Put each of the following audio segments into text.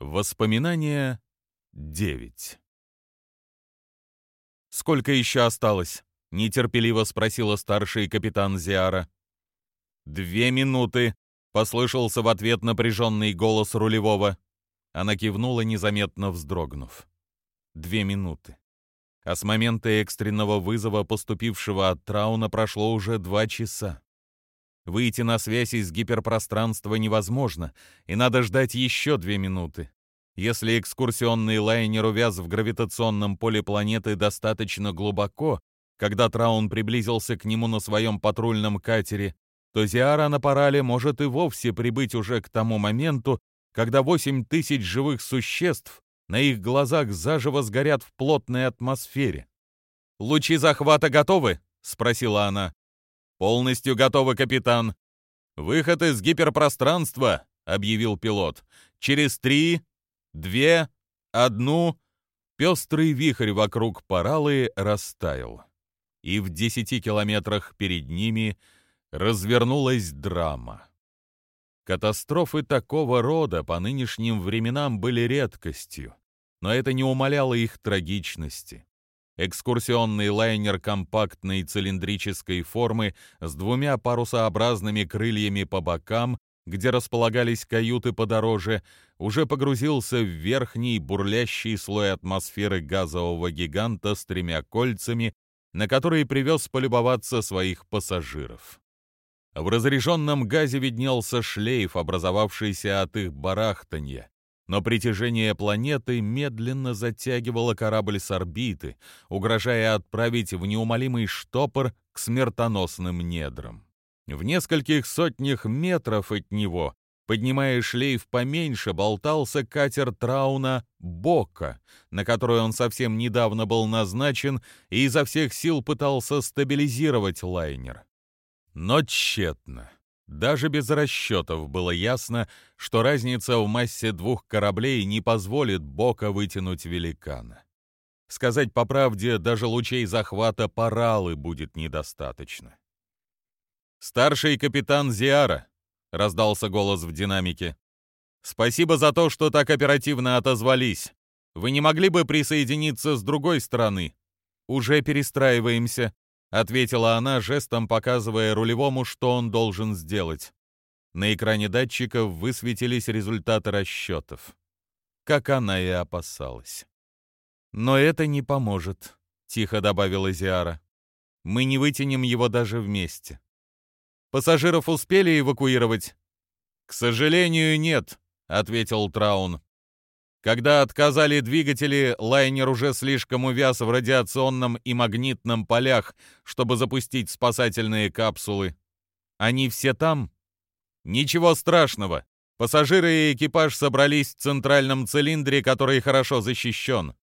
Воспоминания 9 «Сколько еще осталось?» — нетерпеливо спросила старший капитан Зиара. «Две минуты», — послышался в ответ напряженный голос рулевого. Она кивнула, незаметно вздрогнув. «Две минуты». А с момента экстренного вызова, поступившего от Трауна, прошло уже два часа. Выйти на связь из гиперпространства невозможно, и надо ждать еще две минуты. Если экскурсионный лайнер увяз в гравитационном поле планеты достаточно глубоко, когда Траун приблизился к нему на своем патрульном катере, то Зиара на Парале может и вовсе прибыть уже к тому моменту, когда 8 тысяч живых существ на их глазах заживо сгорят в плотной атмосфере. «Лучи захвата готовы?» — спросила она. «Полностью готовы, капитан». «Выход из гиперпространства», — объявил пилот. «Через три, две, одну...» Пестрый вихрь вокруг Паралы растаял. И в десяти километрах перед ними развернулась драма. Катастрофы такого рода по нынешним временам были редкостью, но это не умаляло их трагичности. Экскурсионный лайнер компактной цилиндрической формы с двумя парусообразными крыльями по бокам, где располагались каюты подороже, уже погрузился в верхний бурлящий слой атмосферы газового гиганта с тремя кольцами, на которые привез полюбоваться своих пассажиров. В разреженном газе виднелся шлейф, образовавшийся от их барахтанья, но притяжение планеты медленно затягивало корабль с орбиты, угрожая отправить в неумолимый штопор к смертоносным недрам. В нескольких сотнях метров от него, поднимая шлейф поменьше, болтался катер Трауна «Бока», на который он совсем недавно был назначен и изо всех сил пытался стабилизировать лайнер. Но тщетно. Даже без расчетов было ясно, что разница в массе двух кораблей не позволит Бока вытянуть великана. Сказать по правде, даже лучей захвата Паралы будет недостаточно. «Старший капитан Зиара», — раздался голос в динамике. «Спасибо за то, что так оперативно отозвались. Вы не могли бы присоединиться с другой стороны? Уже перестраиваемся», — ответила она, жестом показывая рулевому, что он должен сделать. На экране датчиков высветились результаты расчетов. Как она и опасалась. «Но это не поможет», — тихо добавила Зиара. «Мы не вытянем его даже вместе». «Пассажиров успели эвакуировать?» «К сожалению, нет», — ответил Траун. Когда отказали двигатели, лайнер уже слишком увяз в радиационном и магнитном полях, чтобы запустить спасательные капсулы. Они все там? Ничего страшного. Пассажиры и экипаж собрались в центральном цилиндре, который хорошо защищен.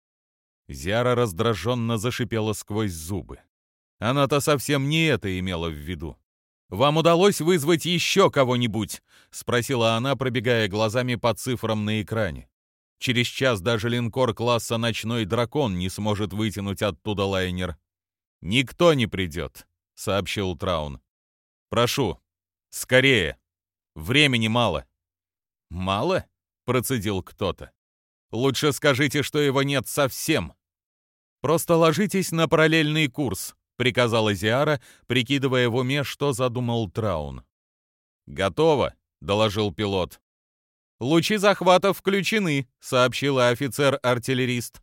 Зяра раздраженно зашипела сквозь зубы. Она-то совсем не это имела в виду. «Вам удалось вызвать еще кого-нибудь?» — спросила она, пробегая глазами по цифрам на экране. Через час даже линкор класса «Ночной дракон» не сможет вытянуть оттуда лайнер. «Никто не придет», — сообщил Траун. «Прошу, скорее. Времени мало». «Мало?» — процедил кто-то. «Лучше скажите, что его нет совсем». «Просто ложитесь на параллельный курс», — приказала Зиара, прикидывая в уме, что задумал Траун. «Готово», — доложил пилот. «Лучи захвата включены», — сообщила офицер-артиллерист.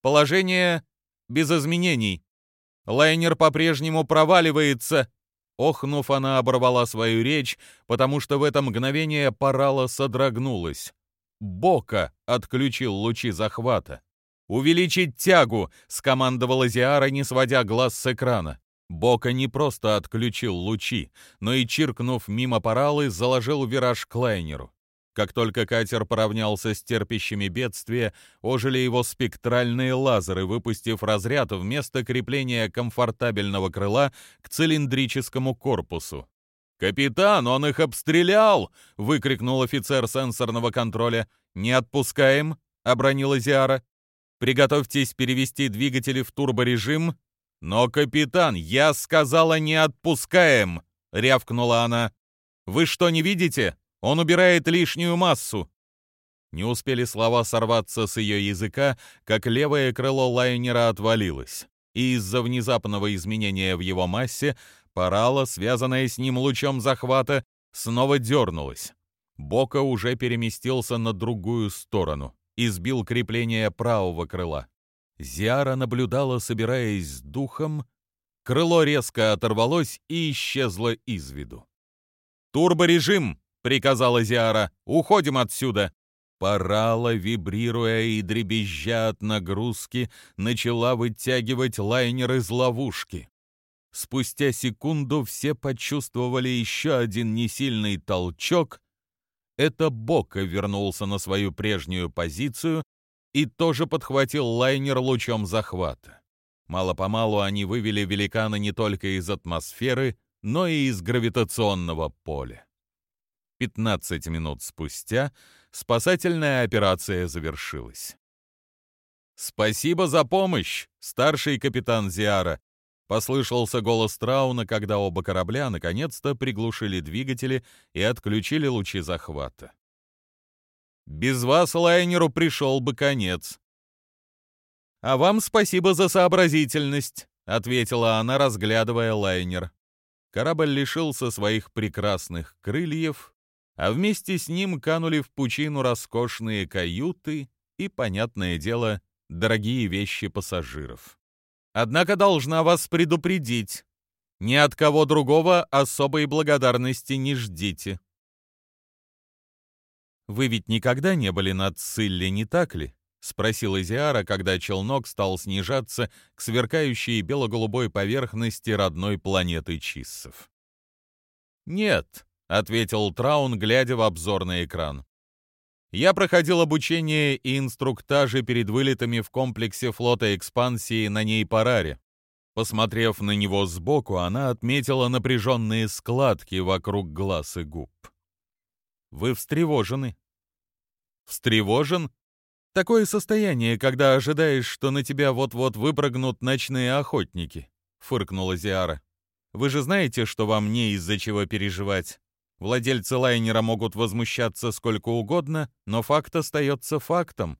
«Положение без изменений. Лайнер по-прежнему проваливается». Охнув, она оборвала свою речь, потому что в это мгновение Парала содрогнулась. Бока отключил лучи захвата. «Увеличить тягу!» — скомандовала Зиара, не сводя глаз с экрана. Бока не просто отключил лучи, но и, чиркнув мимо Паралы, заложил вираж к лайнеру. Как только катер поравнялся с терпящими бедствия, ожили его спектральные лазеры, выпустив разряд вместо крепления комфортабельного крыла к цилиндрическому корпусу. «Капитан, он их обстрелял!» — выкрикнул офицер сенсорного контроля. «Не отпускаем!» — обронила Зиара. «Приготовьтесь перевести двигатели в турборежим». «Но, капитан, я сказала, не отпускаем!» — рявкнула она. «Вы что, не видите? Он убирает лишнюю массу. Не успели слова сорваться с ее языка, как левое крыло лайнера отвалилось, и из-за внезапного изменения в его массе парала, связанная с ним лучом захвата, снова дернулась. Бока уже переместился на другую сторону и сбил крепление правого крыла. Зиара наблюдала, собираясь с духом. Крыло резко оторвалось и исчезло из виду. «Турборежим!» — приказала Зиара. «Уходим отсюда!» Парала, вибрируя и дребезжа от нагрузки, начала вытягивать лайнер из ловушки. Спустя секунду все почувствовали еще один несильный толчок. Это Бока вернулся на свою прежнюю позицию и тоже подхватил лайнер лучом захвата. Мало-помалу они вывели великана не только из атмосферы, но и из гравитационного поля. 15 минут спустя спасательная операция завершилась. «Спасибо за помощь, старший капитан Зиара!» Послышался голос Трауна, когда оба корабля наконец-то приглушили двигатели и отключили лучи захвата. Без вас лайнеру пришел бы конец. «А вам спасибо за сообразительность», — ответила она, разглядывая лайнер. Корабль лишился своих прекрасных крыльев, а вместе с ним канули в пучину роскошные каюты и, понятное дело, дорогие вещи пассажиров. Однако должна вас предупредить, ни от кого другого особой благодарности не ждите. «Вы ведь никогда не были над Цилли, не так ли?» — спросил Изиара, когда челнок стал снижаться к сверкающей бело-голубой поверхности родной планеты Чиссов. «Нет», — ответил Траун, глядя в обзорный экран. «Я проходил обучение и инструктажи перед вылетами в комплексе флота экспансии на Ней-Параре. Посмотрев на него сбоку, она отметила напряженные складки вокруг глаз и губ. «Вы встревожены», Встревожен? Такое состояние, когда ожидаешь, что на тебя вот-вот выпрыгнут ночные охотники, фыркнула Зиара. Вы же знаете, что вам не из-за чего переживать. Владельцы лайнера могут возмущаться сколько угодно, но факт остается фактом.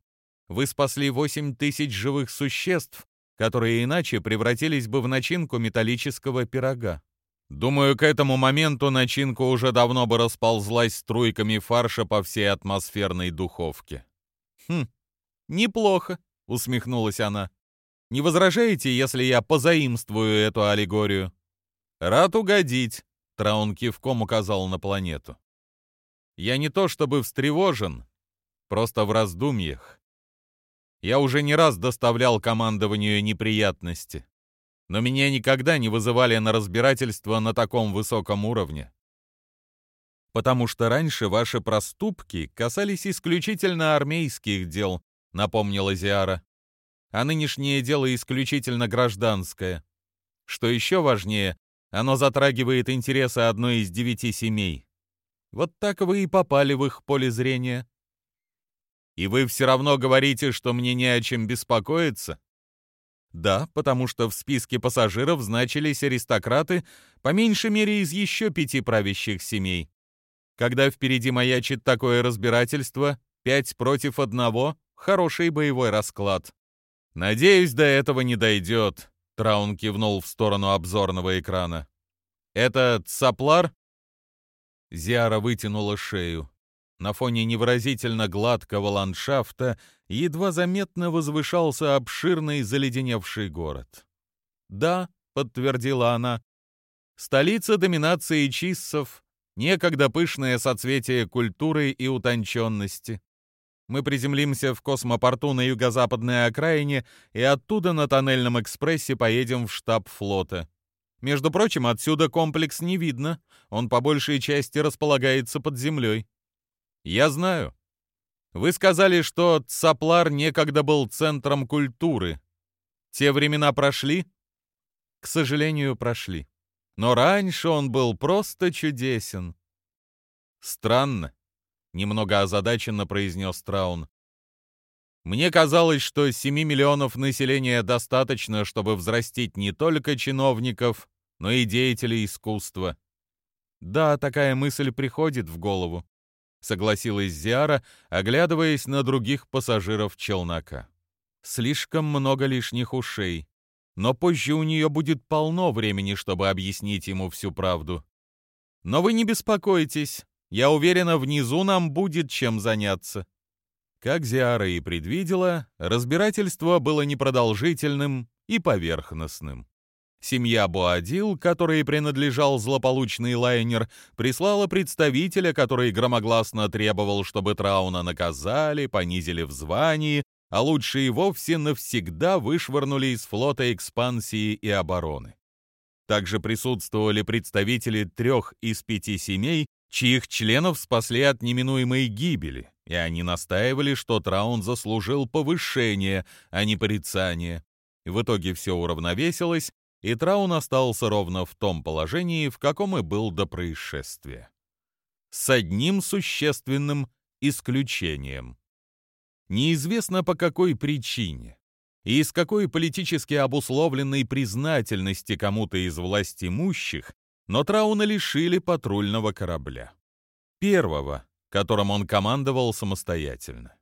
Вы спасли восемь тысяч живых существ, которые иначе превратились бы в начинку металлического пирога. Думаю, к этому моменту начинка уже давно бы расползлась струйками фарша по всей атмосферной духовке. «Хм, неплохо», — усмехнулась она. «Не возражаете, если я позаимствую эту аллегорию?» «Рад угодить», — Траун кивком указал на планету. «Я не то чтобы встревожен, просто в раздумьях. Я уже не раз доставлял командованию неприятности но меня никогда не вызывали на разбирательство на таком высоком уровне. Потому что раньше ваши проступки касались исключительно армейских дел, напомнила Зиара. А нынешнее дело исключительно гражданское. Что еще важнее, оно затрагивает интересы одной из девяти семей. Вот так вы и попали в их поле зрения. И вы все равно говорите, что мне не о чем беспокоиться? Да, потому что в списке пассажиров значились аристократы, по меньшей мере из еще пяти правящих семей. Когда впереди маячит такое разбирательство, пять против одного — хороший боевой расклад. «Надеюсь, до этого не дойдет», — Траун кивнул в сторону обзорного экрана. «Это Цаплар?» Зиара вытянула шею. На фоне невыразительно гладкого ландшафта едва заметно возвышался обширный заледеневший город. «Да», — подтвердила она, — «столица доминации чиссов, некогда пышное соцветие культуры и утонченности. Мы приземлимся в космопорту на юго-западной окраине и оттуда на тоннельном экспрессе поедем в штаб флота. Между прочим, отсюда комплекс не видно, он по большей части располагается под землей. Я знаю. Вы сказали, что Цаплар некогда был центром культуры. Те времена прошли? К сожалению, прошли. Но раньше он был просто чудесен. Странно, немного озадаченно произнес Траун. Мне казалось, что 7 миллионов населения достаточно, чтобы взрастить не только чиновников, но и деятелей искусства. Да, такая мысль приходит в голову. согласилась Зиара, оглядываясь на других пассажиров челнока. Слишком много лишних ушей. Но позже у нее будет полно времени, чтобы объяснить ему всю правду. Но вы не беспокойтесь. Я уверена, внизу нам будет чем заняться. Как Зиара и предвидела, разбирательство было непродолжительным и поверхностным. Семья Буадил, которой принадлежал злополучный лайнер, прислала представителя, который громогласно требовал, чтобы Трауна наказали, понизили в звании, а лучше и вовсе навсегда вышвырнули из флота экспансии и обороны. Также присутствовали представители трех из пяти семей, чьих членов спасли от неминуемой гибели, и они настаивали, что Траун заслужил повышение, а не порицание. В итоге все уравновесилось, и Траун остался ровно в том положении, в каком и был до происшествия. С одним существенным исключением. Неизвестно по какой причине и из какой политически обусловленной признательности кому-то из власть имущих, но Трауна лишили патрульного корабля. Первого, которым он командовал самостоятельно.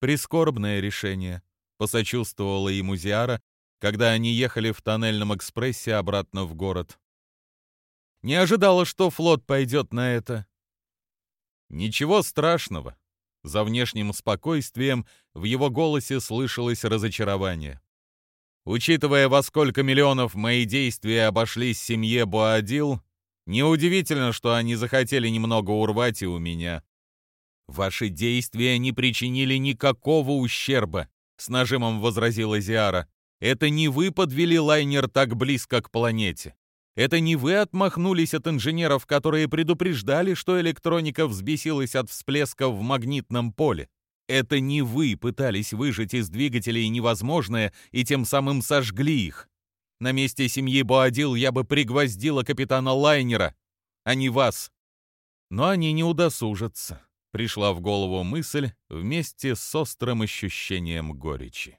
Прискорбное решение, посочувствовала ему Зиара, когда они ехали в тоннельном экспрессе обратно в город. Не ожидала, что флот пойдет на это. Ничего страшного. За внешним спокойствием в его голосе слышалось разочарование. Учитывая, во сколько миллионов мои действия обошлись семье Буадил, неудивительно, что они захотели немного урвать и у меня. Ваши действия не причинили никакого ущерба, с нажимом возразила Зиара. Это не вы подвели лайнер так близко к планете. Это не вы отмахнулись от инженеров, которые предупреждали, что электроника взбесилась от всплеска в магнитном поле. Это не вы пытались выжать из двигателей невозможное и тем самым сожгли их. На месте семьи Боадил я бы пригвоздила капитана лайнера, а не вас. Но они не удосужатся. Пришла в голову мысль вместе с острым ощущением горечи.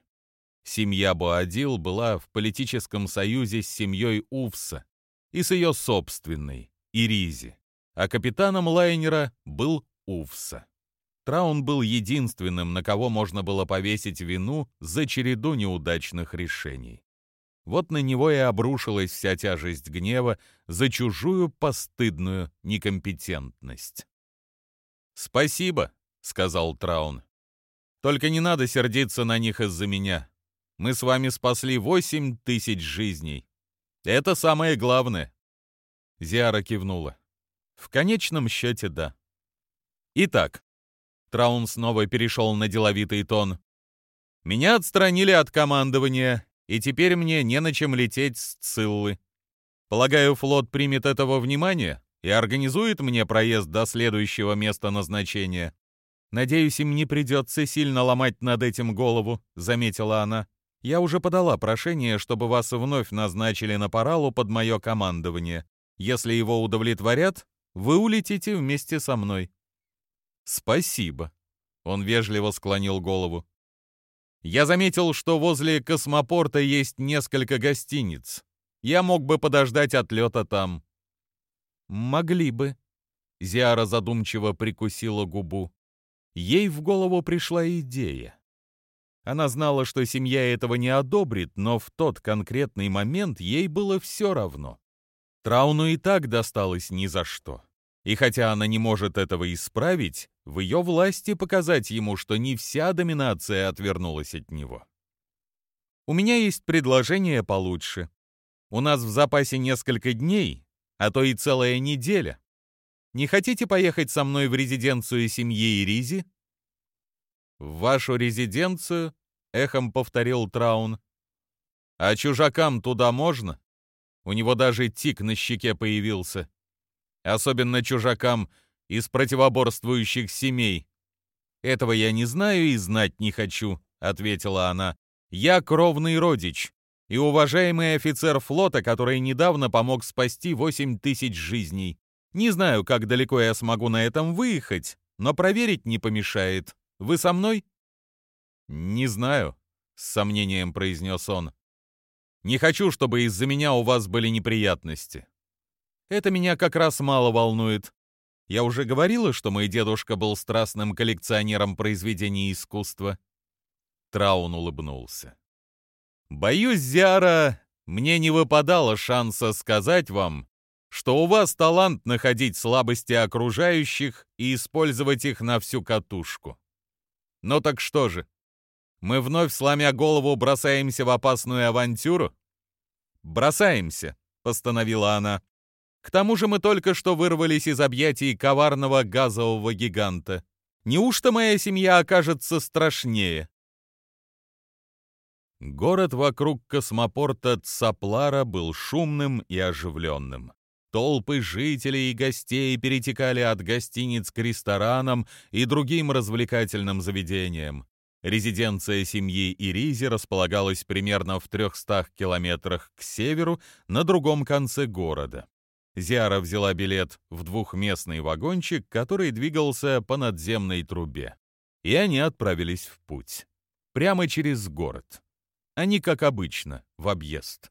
Семья Боадил была в политическом союзе с семьей Увса и с ее собственной, Иризи, а капитаном лайнера был Увса. Траун был единственным, на кого можно было повесить вину за череду неудачных решений. Вот на него и обрушилась вся тяжесть гнева за чужую постыдную некомпетентность. «Спасибо», — сказал Траун. «Только не надо сердиться на них из-за меня. Мы с вами спасли восемь тысяч жизней. Это самое главное. Зиара кивнула. В конечном счете, да. Итак, Траун снова перешел на деловитый тон. Меня отстранили от командования, и теперь мне не на чем лететь с Циллы. Полагаю, флот примет этого внимания и организует мне проезд до следующего места назначения. Надеюсь, им не придется сильно ломать над этим голову, заметила она. Я уже подала прошение, чтобы вас вновь назначили на Паралу под мое командование. Если его удовлетворят, вы улетите вместе со мной». «Спасибо», — он вежливо склонил голову. «Я заметил, что возле космопорта есть несколько гостиниц. Я мог бы подождать отлета там». «Могли бы», — Зиара задумчиво прикусила губу. Ей в голову пришла идея. Она знала, что семья этого не одобрит, но в тот конкретный момент ей было все равно. Трауну и так досталось ни за что. И хотя она не может этого исправить, в ее власти показать ему, что не вся доминация отвернулась от него. «У меня есть предложение получше. У нас в запасе несколько дней, а то и целая неделя. Не хотите поехать со мной в резиденцию семьи Иризи?» «В вашу резиденцию?» — эхом повторил Траун. «А чужакам туда можно?» У него даже тик на щеке появился. Особенно чужакам из противоборствующих семей. «Этого я не знаю и знать не хочу», — ответила она. «Я кровный родич и уважаемый офицер флота, который недавно помог спасти восемь тысяч жизней. Не знаю, как далеко я смогу на этом выехать, но проверить не помешает. Вы со мной?» «Не знаю», — с сомнением произнес он. «Не хочу, чтобы из-за меня у вас были неприятности. Это меня как раз мало волнует. Я уже говорила, что мой дедушка был страстным коллекционером произведений искусства. Траун улыбнулся. Боюсь, Зиара, мне не выпадало шанса сказать вам, что у вас талант находить слабости окружающих и использовать их на всю катушку. Ну так что же, мы вновь, сломя голову, бросаемся в опасную авантюру? Бросаемся, постановила она. К тому же мы только что вырвались из объятий коварного газового гиганта. Неужто моя семья окажется страшнее? Город вокруг космопорта Цаплара был шумным и оживленным. Толпы жителей и гостей перетекали от гостиниц к ресторанам и другим развлекательным заведениям. Резиденция семьи Иризи располагалась примерно в 300 километрах к северу на другом конце города. Зиара взяла билет в двухместный вагончик, который двигался по надземной трубе. И они отправились в путь. Прямо через город не, как обычно, в объезд.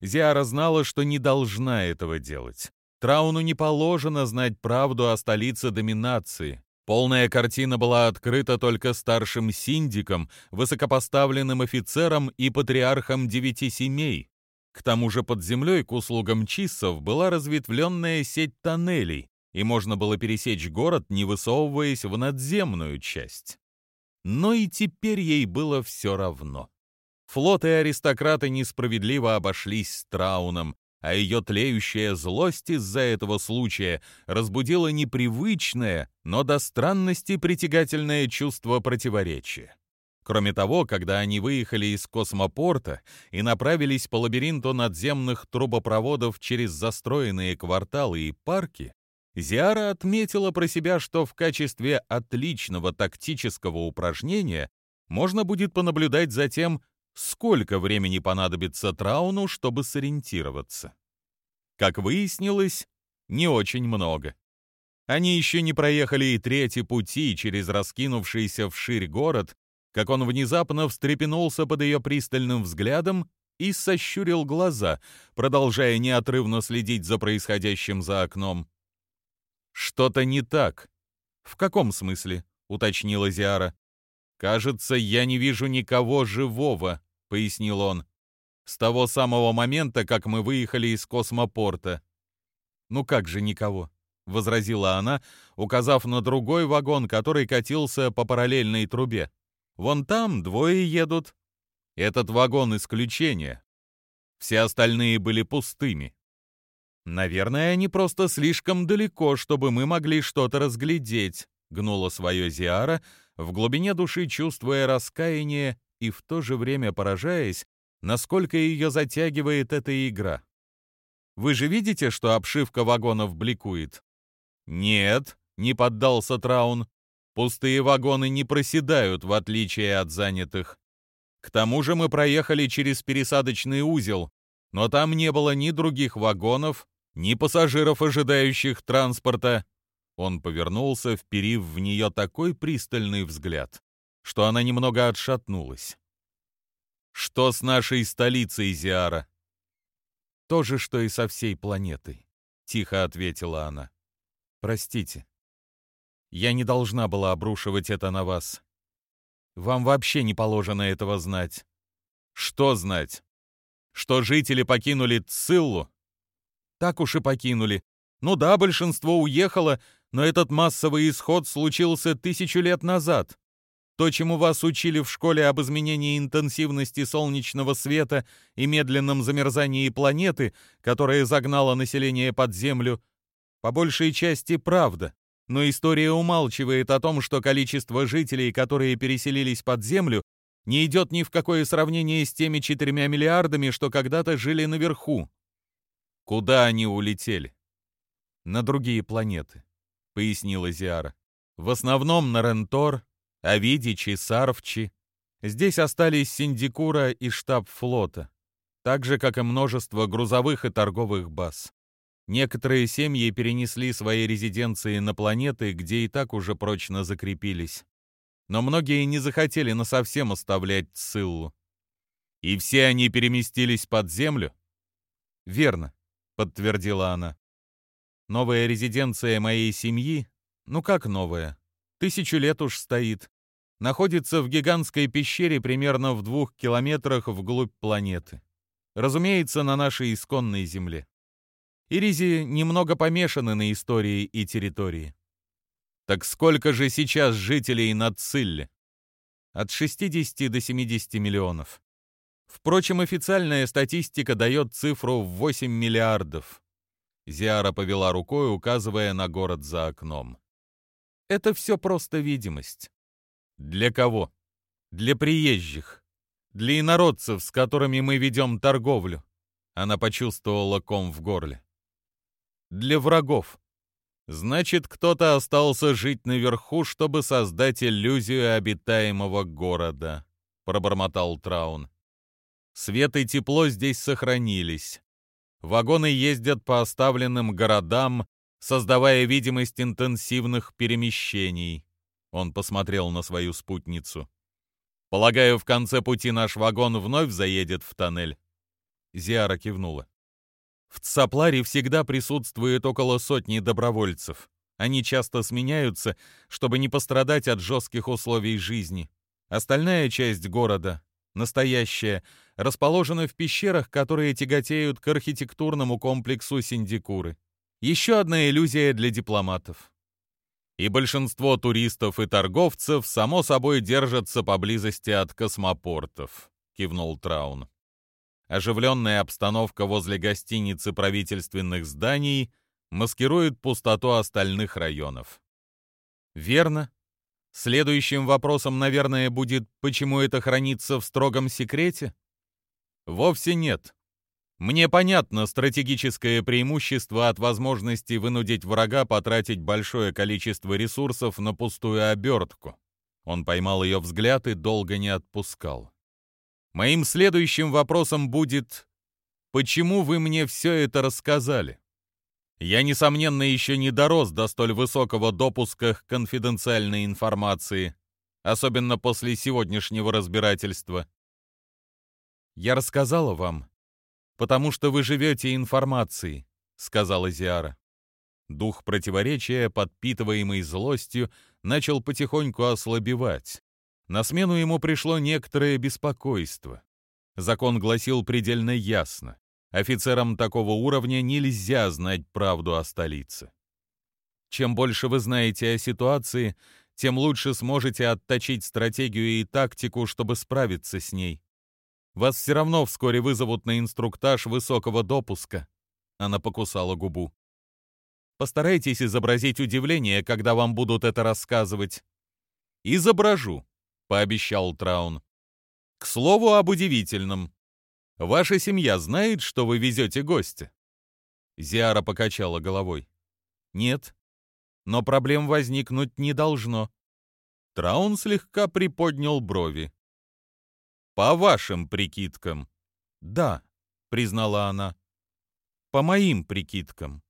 Зиара знала, что не должна этого делать. Трауну не положено знать правду о столице доминации. Полная картина была открыта только старшим синдиком, высокопоставленным офицером и патриархом девяти семей. К тому же под землей к услугам чиссов была разветвленная сеть тоннелей, и можно было пересечь город, не высовываясь в надземную часть. Но и теперь ей было все равно. Флот и аристократы несправедливо обошлись с Трауном, а ее тлеющая злость из-за этого случая разбудила непривычное, но до странности притягательное чувство противоречия. Кроме того, когда они выехали из космопорта и направились по лабиринту надземных трубопроводов через застроенные кварталы и парки, Зиара отметила про себя, что в качестве отличного тактического упражнения можно будет понаблюдать за тем, сколько времени понадобится Трауну, чтобы сориентироваться. Как выяснилось, не очень много. Они еще не проехали и трети пути через раскинувшийся вширь город, как он внезапно встрепенулся под ее пристальным взглядом и сощурил глаза, продолжая неотрывно следить за происходящим за окном. «Что-то не так». «В каком смысле?» — уточнила Зиара. «Кажется, я не вижу никого живого», — пояснил он. «С того самого момента, как мы выехали из космопорта». «Ну как же никого?» — возразила она, указав на другой вагон, который катился по параллельной трубе. «Вон там двое едут. Этот вагон — исключение. Все остальные были пустыми. Наверное, они просто слишком далеко, чтобы мы могли что-то разглядеть», — гнула свое Зиара, в глубине души чувствуя раскаяние и в то же время поражаясь, насколько ее затягивает эта игра. Вы же видите, что обшивка вагонов бликует? Нет, не поддался Траун. Пустые вагоны не проседают, в отличие от занятых. К тому же мы проехали через пересадочный узел, но там не было ни других вагонов, ни пассажиров, ожидающих транспорта. Он повернулся, вперив в нее такой пристальный взгляд, что она немного отшатнулась. «Что с нашей столицей, Зиара?» «То же, что и со всей планетой», — тихо ответила она. «Простите. Я не должна была обрушивать это на вас. Вам вообще не положено этого знать». «Что знать? Что жители покинули Циллу?» «Так уж и покинули. Ну да, большинство уехало, но этот массовый исход случился тысячу лет назад. То, чему вас учили в школе об изменении интенсивности солнечного света и медленном замерзании планеты, которая загнала население под землю, по большей части правда. Но история умалчивает о том, что количество жителей, которые переселились под землю, не идет ни в какое сравнение с теми четырьмя миллиардами, что когда-то жили наверху. Куда они улетели? На другие планеты, пояснила Зиара. В основном на Рентор, Авидичи, Сарвчи. Здесь остались Синдикура и штаб флота, так же, как и множество грузовых и торговых баз. Некоторые семьи перенесли свои резиденции на планеты, где и так уже прочно закрепились. Но многие не захотели насовсем оставлять Циллу. И все они переместились под землю? Верно, подтвердила она. Новая резиденция моей семьи, ну как новая, тысячу лет уж стоит, находится в гигантской пещере примерно в двух километрах вглубь планеты. Разумеется, на нашей исконной земле. Иризи немного помешаны на истории и территории. Так сколько же сейчас жителей на Цилле? От 60 до 70 миллионов. Впрочем, официальная статистика дает цифру в 8 миллиардов. Зиара повела рукой, указывая на город за окном. Это все просто видимость. Для кого? Для приезжих. Для инородцев, с которыми мы ведем торговлю. Она почувствовала ком в горле. Для врагов. Значит, кто-то остался жить наверху, чтобы создать иллюзию обитаемого города, пробормотал Траун. Свет и тепло здесь сохранились. Вагоны ездят по оставленным городам, создавая видимость интенсивных перемещений. Он посмотрел на свою спутницу. «Полагаю, в конце пути наш вагон вновь заедет в тоннель?» Зиара кивнула. «В Цапларе всегда присутствует около сотни добровольцев. Они часто сменяются, чтобы не пострадать от жестких условий жизни. Остальная часть города, настоящая, расположена в пещерах, которые тяготеют к архитектурному комплексу Синдикуры. Еще одна иллюзия для дипломатов. И большинство туристов и торговцев, само собой, держатся поблизости от космопортов, кивнул Траун. Оживленная обстановка возле гостиницы правительственных зданий маскирует пустоту остальных районов. Верно. Следующим вопросом, наверное, будет, почему это хранится в строгом секрете? Вовсе нет. Мне понятно стратегическое преимущество от возможности вынудить врага потратить большое количество ресурсов на пустую обертку. Он поймал ее взгляд и долго не отпускал. Моим следующим вопросом будет, почему вы мне все это рассказали? Я, несомненно, еще не дорос до столь высокого допуска к конфиденциальной информации, особенно после сегодняшнего разбирательства. Я рассказала вам, потому что вы живете информацией», — сказала Зиара. Дух противоречия, подпитываемый злостью, начал потихоньку ослабевать. На смену ему пришло некоторое беспокойство. Закон гласил предельно ясно. Офицерам такого уровня нельзя знать правду о столице. Чем больше вы знаете о ситуации, тем лучше сможете отточить стратегию и тактику, чтобы справиться с ней. Вас все равно вскоре вызовут на инструктаж высокого допуска». Она покусала губу. «Постарайтесь изобразить удивление, когда вам будут это рассказывать». «Изображу», — пообещал Траун. «К слову об удивительном. Ваша семья знает, что вы везете гостя?» Зиара покачала головой. «Нет, но проблем возникнуть не должно». Траун слегка приподнял брови. По вашим прикидкам. Да, признала она. По моим прикидкам.